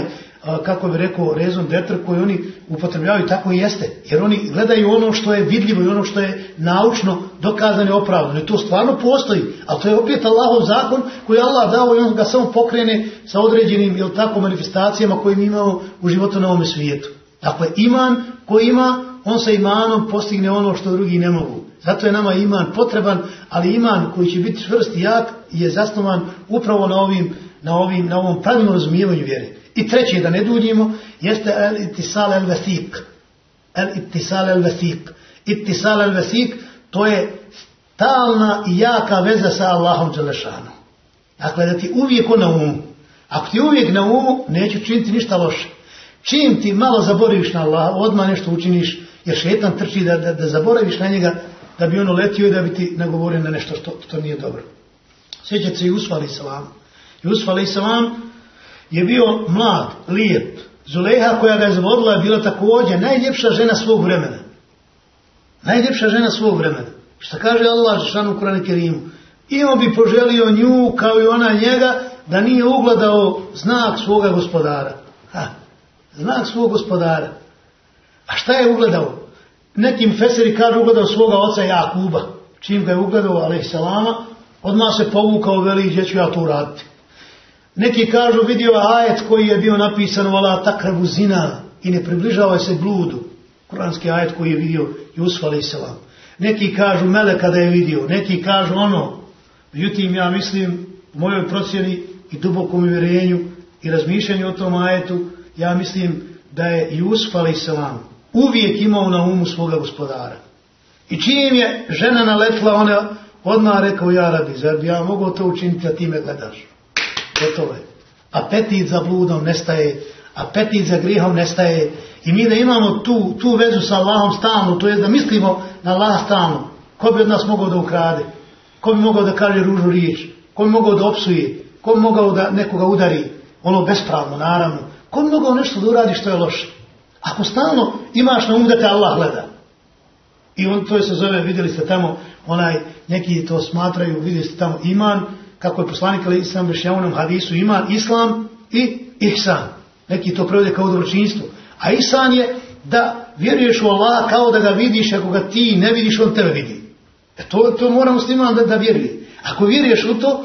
kako bi rekao, rezon detr koji oni upotrebljavaju, tako i jeste. Jer oni gledaju ono što je vidljivo i ono što je naučno dokazano i opravdano. I to stvarno postoji, ali to je opet Allahov zakon koji je Allah dao i on ga samo pokrene sa određenim jel tako, manifestacijama koje mi imamo u životu na ovome svijetu. Dakle, iman koji ima, on sa imanom postigne ono što drugi ne mogu. Zato je nama iman potreban, ali iman koji će biti čvrst i jak je zasnovan upravo na ovim, na ovim, na ovom pravilnom razumijevanju vjere. I treće, da ne duljimo, jeste el itisal el vesik. El itisal el vesik. Itisal el vesik, to je stalna i jaka veza sa Allahom Đelešanu. Dakle, da ti uvijek na umu. Ako ti uvijek na umu, neće činiti ništa loše. Čim ti malo zaboraviš na Allah, odmah nešto učiniš, jer šetan trči da, da, da zaboraviš na njega, da bi ono letio i da bi ti nagovorio na nešto što, što nije dobro. Sjećate se Jusuf alaih salam. Jusuf alaih salam je bio mlad, lijep. Zuleha koja ga je zavodila je bila također najljepša žena svog vremena. Najljepša žena svog vremena. Šta kaže Allah Žešan u Kurani Kerimu? I on bi poželio nju kao i ona njega da nije ugledao znak svoga gospodara. Ha, znak svog gospodara. A šta je ugledao? Nekim feseri kažu ugledao svoga oca Jakuba. Čim ga je ugledao, alaih salama, odmah se povukao veli gdje ću ja to uraditi. Neki kažu vidio ajet koji je bio napisan u ala takrabu zina i ne približava se bludu. Kuranski ajet koji je vidio Jusuf salam. Neki kažu mele kada je vidio, neki kažu ono. Međutim, ja mislim, u mojoj procjeni i dubokom uvjerenju i razmišljanju o tom ajetu, ja mislim da je Jusuf salam uvijek imao na umu svoga gospodara. I čim je žena naletla, ona odmah rekao ja radi, zar bi ja mogao to učiniti, a ti me gledaš. Je. Apetit za bludom nestaje, apetit za grihom nestaje. I mi da imamo tu, tu vezu sa Allahom stalno, to je da mislimo na Allah stalno. Ko bi od nas mogao da ukrade? Ko bi mogao da kaže ružu riječ? Ko bi mogao da opsuje? Ko bi mogao da nekoga udari? Ono bespravno, naravno. Ko bi mogao nešto da uradi što je loše? Ako stalno imaš na umu da te Allah gleda. I on to se zove, vidjeli ste tamo, onaj, neki to smatraju, vidjeli ste tamo iman, kako je poslanik ali islam u hadisu iman, islam i ihsan. Neki to prevode kao dobročinstvo. A ihsan je da vjeruješ u Allah kao da ga vidiš, ako ga ti ne vidiš, on tebe vidi. E to, to mora musliman da, da vjeruje. Ako vjeruješ u to,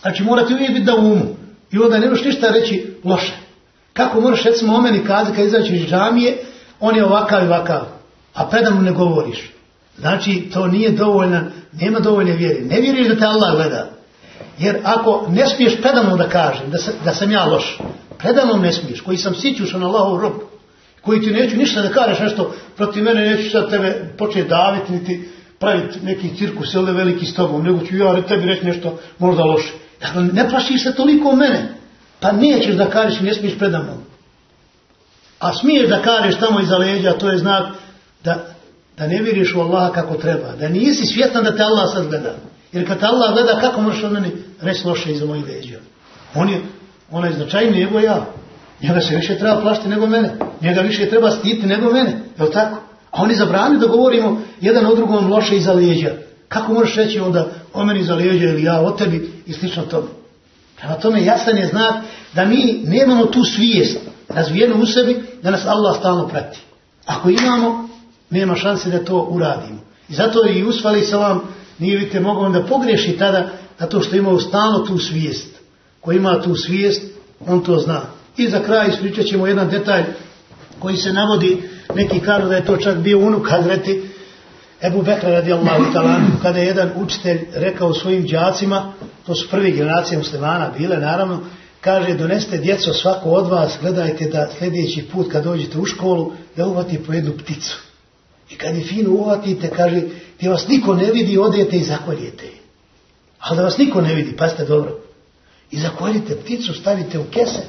znači mora ti uvijek biti da umu. I onda ne možeš ništa reći loše. Kako moraš recimo o meni kazati kad izaći iz džamije, on je ovakav i ovakav, a predano ne govoriš. Znači, to nije dovoljno, nema dovoljne vjere. Ne vjeruješ da te Allah gleda. Jer ako ne smiješ predano da kažem da, da sam ja loš, predano ne smiješ, koji sam sićušan Allahov rob, koji ti neću ništa da kažeš nešto protiv mene, neću sad tebe početi daviti, niti praviti neki cirkus ili veliki s tobom, nego ću ja tebi reći nešto možda loše. Dakle, ne plašiš se toliko mene, pa nećeš da kažeš ne smiješ predamnom. A smiješ da kažeš tamo iza leđa, to je znak da, da ne vjeriš u Allaha kako treba. Da nisi svjestan da te Allah sad gleda. Jer kad Allah gleda, kako možeš od meni reći loše iza mojih leđa? On je, ona je značajniji nego ja. Njega se više treba plašiti nego mene. Njega više treba stiti nego mene. Je tako? A oni zabrani da govorimo jedan o drugom loše iza leđa. Kako možeš reći onda o meni iza leđa ili ja o tebi i slično tome? Prema tome jasan je znak da mi nemamo tu svijest razvijenu u sebi da nas Allah stalno prati. Ako imamo, nema šanse da to uradimo. I zato i usvali se vam nije vidite mogao onda pogriješi tada zato što imao stalno tu svijest. Ko ima tu svijest, on to zna. I za kraj ispričat ćemo jedan detalj koji se navodi, neki kažu da je to čak bio unuk Hazreti Ebu Bekra radijallahu talan, kada je jedan učitelj rekao svojim đacima, to su prvi generacije muslimana bile naravno, kaže doneste djeco svako od vas, gledajte da sljedeći put kad dođete u školu, da uvati po jednu pticu. I kad je fino uvatite, kaže, gdje vas niko ne vidi, odete i zakoljete. Ali da vas niko ne vidi, pazite dobro. I zakoljite pticu, stavite u kese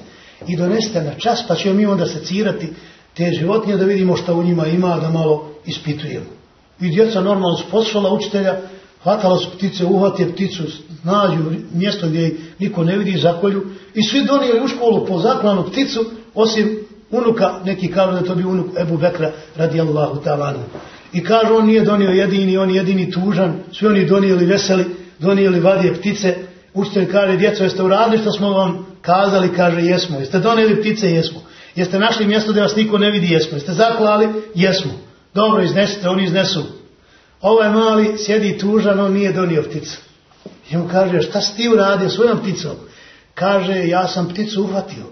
i donesete na čas, pa ćemo mi onda secirati te životinje da vidimo što u njima ima, da malo ispitujemo. I djeca normalno poslušala učitelja, hvatala su ptice, uhvatije pticu, nađu mjesto gdje niko ne vidi, zakolju i svi donijeli u školu po zaklanu pticu, osim unuka, neki kažu da to bi unuk Ebu Bekra radijallahu talanu. I kažu on nije donio jedini, on je jedini tužan, svi oni donijeli veseli, donijeli vadije ptice, učitelj kaže, djeco, jeste uradili što smo vam kazali, kaže, jesmo. Jeste donijeli ptice, jesmo. Jeste našli mjesto da vas niko ne vidi, jesmo. Jeste zaklali, jesmo. Dobro, iznesite, oni iznesu. Ovaj mali sjedi tužan, on nije donio pticu. I mu kaže, šta si ti uradio svojom pticom? Kaže, ja sam pticu uhvatio.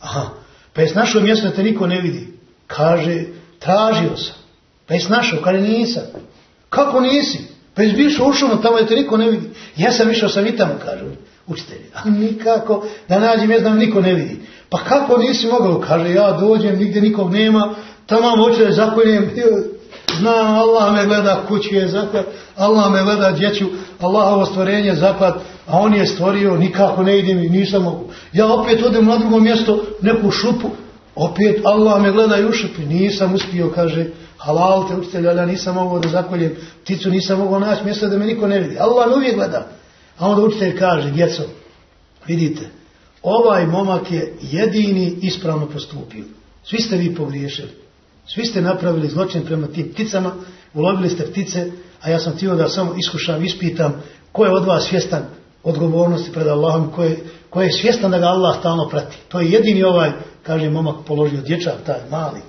Aha, pa je našao mjesto da te niko ne vidi. Kaže, tražio sam. Pa je našao, kaže, nisam. Kako nisi? Pa je bišao ušao tamo da te niko ne vidi. Ja sam išao sam i tamo, kaže učitelji. A nikako da nađem mjesto da niko ne vidi. Pa kako nisi mogao? Kaže, ja dođem, nigdje nikog nema, tamo hoće da zakoljem, znam, Allah me gleda kući je zaklad, Allah me gleda djeću, Allahovo stvorenje zaklad, a on je stvorio, nikako ne idem i nisam mogu. Ja opet odem na drugo mjesto, neku šupu, opet Allah me gleda i nisam uspio, kaže, halal te učitelj, ja nisam mogao da zakoljem pticu, nisam mogao naći mjesto da me niko ne vidi. Allah me uvijek gleda. A onda učitelj kaže, djeco, vidite, ovaj momak je jedini ispravno postupio. Svi ste vi pogriješili. Svi ste napravili zločin prema tim pticama, ulovili ste ptice, a ja sam htio da samo iskušam, ispitam ko je od vas svjestan odgovornosti pred Allahom, ko je, ko je svjestan da ga Allah stalno prati. To je jedini ovaj, kaže momak, položio dječak, taj mali.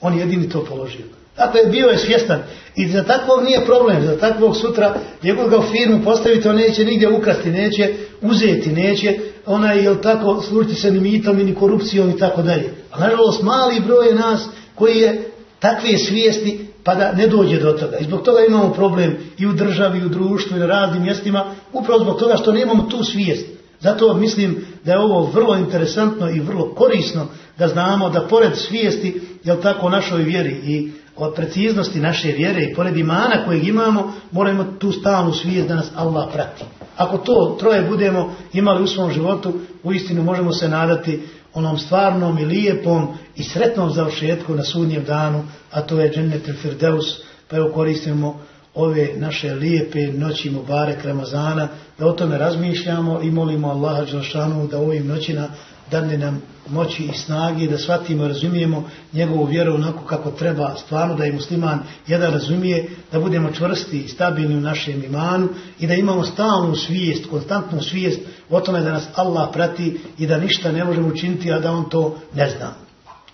On je jedini to položio. Dakle, bio je svjestan. I za takvog nije problem, za takvog sutra, njegov ga u firmu postaviti, on neće nigdje ukrasti, neće uzeti, neće onaj, jel tako, služiti se ni mitom, ni korupcijom i tako dalje. A nažalost, mali broj je nas koji je takve svijesti pa da ne dođe do toga. I zbog toga imamo problem i u državi, i u društvu, i na raznim mjestima, upravo zbog toga što nemamo tu svijest. Zato mislim da je ovo vrlo interesantno i vrlo korisno da znamo da pored svijesti, jel tako, našoj vjeri i od preciznosti naše vjere i pored imana kojeg imamo, moramo tu stalnu svijest da nas Allah prati. Ako to troje budemo imali u svom životu, uistinu možemo se nadati onom stvarnom i lijepom i sretnom završetku na sudnjem danu, a to je Džennet Firdeus, pa evo koristimo ove naše lijepe noći Mubarek Ramazana, da o tome razmišljamo i molimo Allaha Đelšanu da ovim noćina dani nam moći i snage da shvatimo i razumijemo njegovu vjeru onako kako treba stvarno da je musliman jedan razumije da budemo čvrsti i stabilni u našem imanu i da imamo stalnu svijest, konstantnu svijest o tome da nas Allah prati i da ništa ne možemo učiniti a da on to ne zna.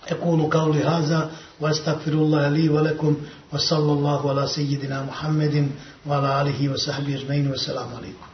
Ekulu kauli haza wa astagfirullah li wa lakum wa sallallahu ala sejidina Muhammedin wa ala alihi wa sahbihi ajma'in wa salamu alaikum.